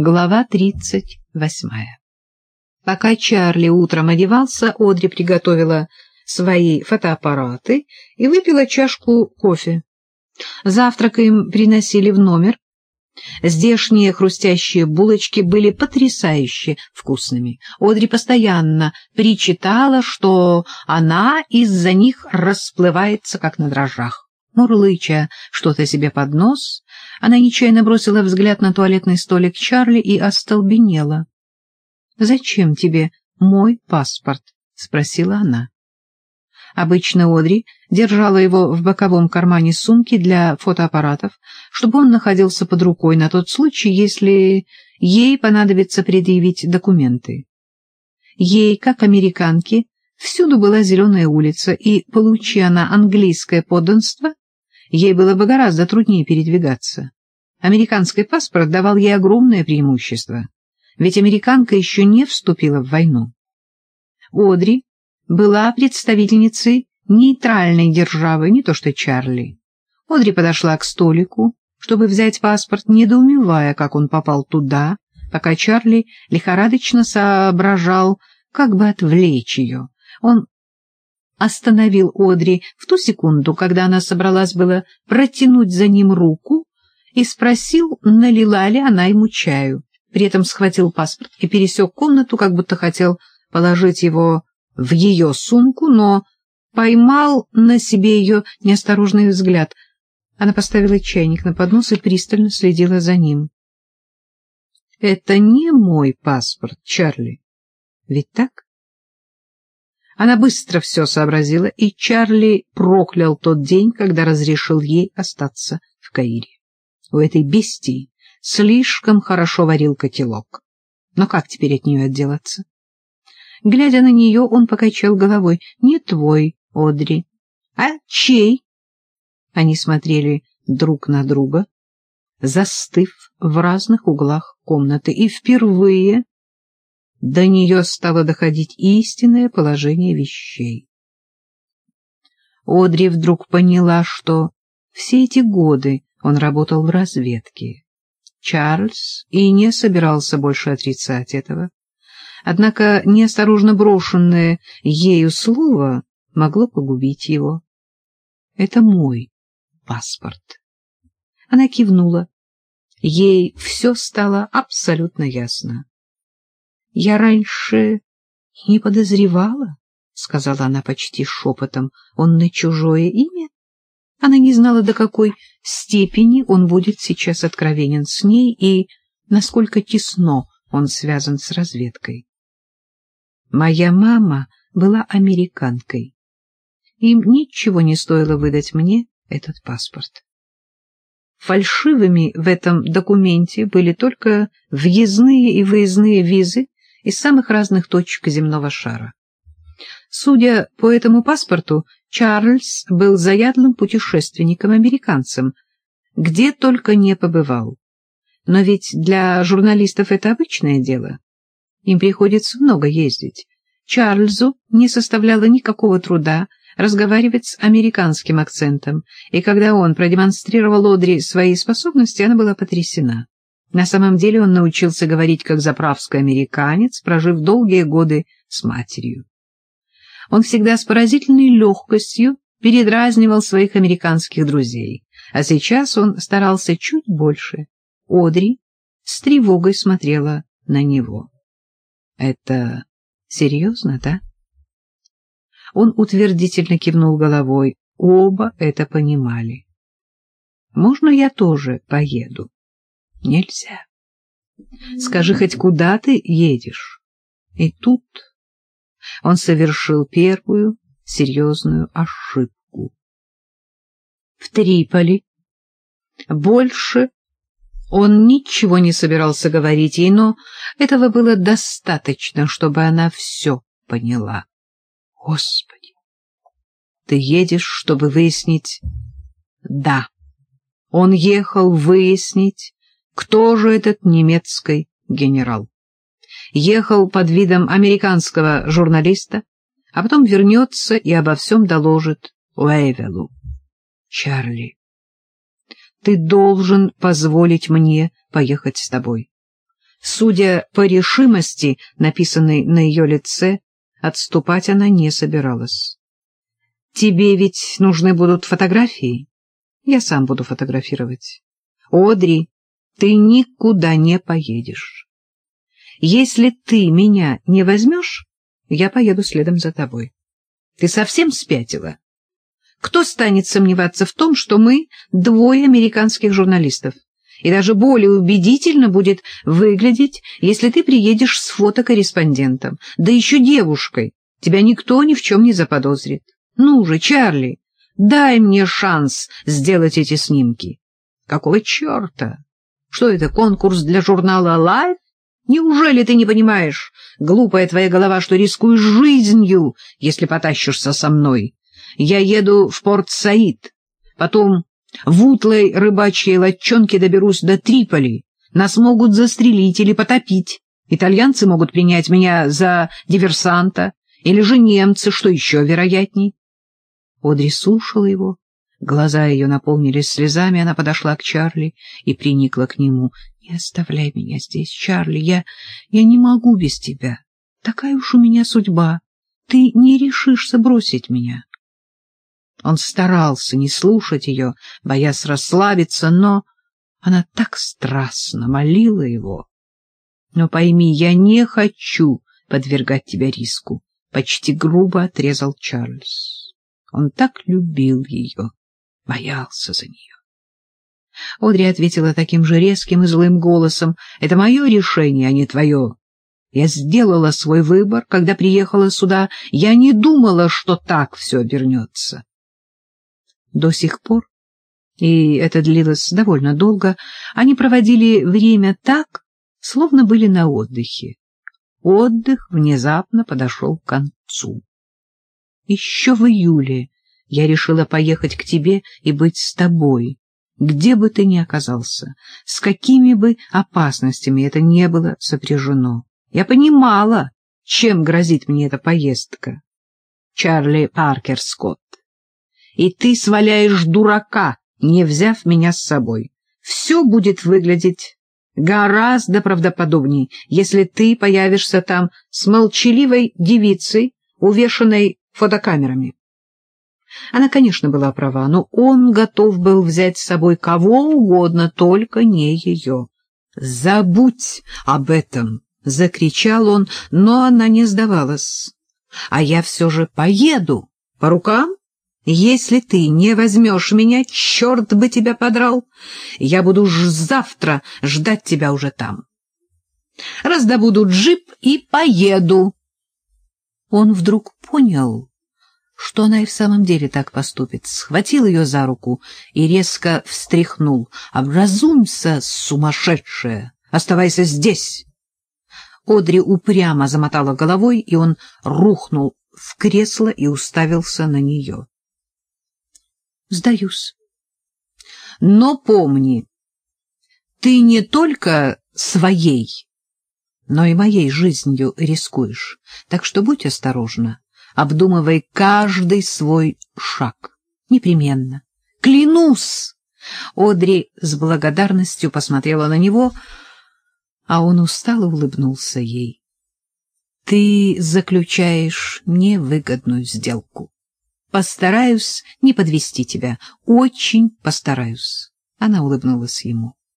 Глава тридцать восьмая. Пока Чарли утром одевался, Одри приготовила свои фотоаппараты и выпила чашку кофе. Завтрак им приносили в номер. Здешние хрустящие булочки были потрясающе вкусными. Одри постоянно причитала, что она из-за них расплывается, как на дрожжах. Мурлыча что-то себе под нос, она нечаянно бросила взгляд на туалетный столик Чарли и остолбенела. — Зачем тебе мой паспорт? — спросила она. Обычно Одри держала его в боковом кармане сумки для фотоаппаратов, чтобы он находился под рукой на тот случай, если ей понадобится предъявить документы. Ей, как американке, всюду была зеленая улица, и, получи она английское подданство, ей было бы гораздо труднее передвигаться. Американский паспорт давал ей огромное преимущество, ведь американка еще не вступила в войну. Одри была представительницей нейтральной державы, не то что Чарли. Одри подошла к столику, чтобы взять паспорт, недоумевая, как он попал туда, пока Чарли лихорадочно соображал, как бы отвлечь ее. Он остановил Одри в ту секунду, когда она собралась было протянуть за ним руку, и спросил, налила ли она ему чаю. При этом схватил паспорт и пересек комнату, как будто хотел положить его в ее сумку, но поймал на себе ее неосторожный взгляд. Она поставила чайник на поднос и пристально следила за ним. — Это не мой паспорт, Чарли. Ведь так? Она быстро все сообразила, и Чарли проклял тот день, когда разрешил ей остаться в Каире. У этой бестии слишком хорошо варил котелок. Но как теперь от нее отделаться? Глядя на нее, он покачал головой. — Не твой, Одри. — А чей? Они смотрели друг на друга, застыв в разных углах комнаты, и впервые до нее стало доходить истинное положение вещей. Одри вдруг поняла, что все эти годы он работал в разведке. Чарльз и не собирался больше отрицать этого. Однако неосторожно брошенное ею слово могло погубить его. «Это мой паспорт». Она кивнула. Ей все стало абсолютно ясно. Я раньше не подозревала, — сказала она почти шепотом, — он на чужое имя? Она не знала, до какой степени он будет сейчас откровенен с ней и насколько тесно он связан с разведкой. Моя мама была американкой. Им ничего не стоило выдать мне этот паспорт. Фальшивыми в этом документе были только въездные и выездные визы из самых разных точек земного шара. Судя по этому паспорту, Чарльз был заядлым путешественником-американцем, где только не побывал. Но ведь для журналистов это обычное дело. Им приходится много ездить. Чарльзу не составляло никакого труда разговаривать с американским акцентом, и когда он продемонстрировал Одри свои способности, она была потрясена. На самом деле он научился говорить как заправский американец, прожив долгие годы с матерью. Он всегда с поразительной легкостью передразнивал своих американских друзей, а сейчас он старался чуть больше. Одри с тревогой смотрела на него. — Это серьезно, да? Он утвердительно кивнул головой. Оба это понимали. — Можно я тоже поеду? Нельзя. Скажи хоть куда ты едешь. И тут он совершил первую серьезную ошибку. В Триполи больше он ничего не собирался говорить ей, но этого было достаточно, чтобы она все поняла. Господи, ты едешь, чтобы выяснить... Да, он ехал выяснить, кто же этот немецкий генерал. Ехал под видом американского журналиста, а потом вернется и обо всем доложит Уэйвелу. Чарли, ты должен позволить мне поехать с тобой. Судя по решимости, написанной на ее лице, отступать она не собиралась. «Тебе ведь нужны будут фотографии? Я сам буду фотографировать. Одри, ты никуда не поедешь. Если ты меня не возьмешь, я поеду следом за тобой. Ты совсем спятила? Кто станет сомневаться в том, что мы двое американских журналистов? И даже более убедительно будет выглядеть, если ты приедешь с фотокорреспондентом, да еще девушкой. Тебя никто ни в чем не заподозрит. Ну же, Чарли, дай мне шанс сделать эти снимки. Какого черта? Что это, конкурс для журнала Life? Неужели ты не понимаешь, глупая твоя голова, что рискуешь жизнью, если потащишься со мной? Я еду в Порт-Саид, потом в утлой рыбачьей лодчонке доберусь до Триполи. Нас могут застрелить или потопить. Итальянцы могут принять меня за диверсанта, или же немцы, что еще вероятней. Одри слушала его. Глаза ее наполнились слезами, она подошла к Чарли и приникла к нему. — Не оставляй меня здесь, Чарли, я, я не могу без тебя. Такая уж у меня судьба. Ты не решишься бросить меня. Он старался не слушать ее, боясь расслабиться, но она так страстно молила его. Но пойми, я не хочу подвергать тебя риску, — почти грубо отрезал Чарльз. Он так любил ее, боялся за нее. Одри ответила таким же резким и злым голосом. — Это мое решение, а не твое. Я сделала свой выбор, когда приехала сюда. Я не думала, что так все обернется. До сих пор, и это длилось довольно долго, они проводили время так, словно были на отдыхе. Отдых внезапно подошел к концу. Еще в июле я решила поехать к тебе и быть с тобой, где бы ты ни оказался, с какими бы опасностями это не было сопряжено. Я понимала, чем грозит мне эта поездка. Чарли Паркер Скотт и ты сваляешь дурака, не взяв меня с собой. Все будет выглядеть гораздо правдоподобней, если ты появишься там с молчаливой девицей, увешанной фотокамерами. Она, конечно, была права, но он готов был взять с собой кого угодно, только не ее. «Забудь об этом!» — закричал он, но она не сдавалась. «А я все же поеду. По рукам?» Если ты не возьмешь меня, черт бы тебя подрал, я буду ж завтра ждать тебя уже там. Раздобуду джип и поеду. Он вдруг понял, что она и в самом деле так поступит, схватил ее за руку и резко встряхнул. «Образумься, сумасшедшая! Оставайся здесь!» Одри упрямо замотала головой, и он рухнул в кресло и уставился на нее. Сдаюсь. Но помни, ты не только своей, но и моей жизнью рискуешь. Так что будь осторожна, обдумывай каждый свой шаг. Непременно. Клянусь! Одри с благодарностью посмотрела на него, а он устало улыбнулся ей. Ты заключаешь невыгодную сделку. Постараюсь не подвести тебя, очень постараюсь. Она улыбнулась ему.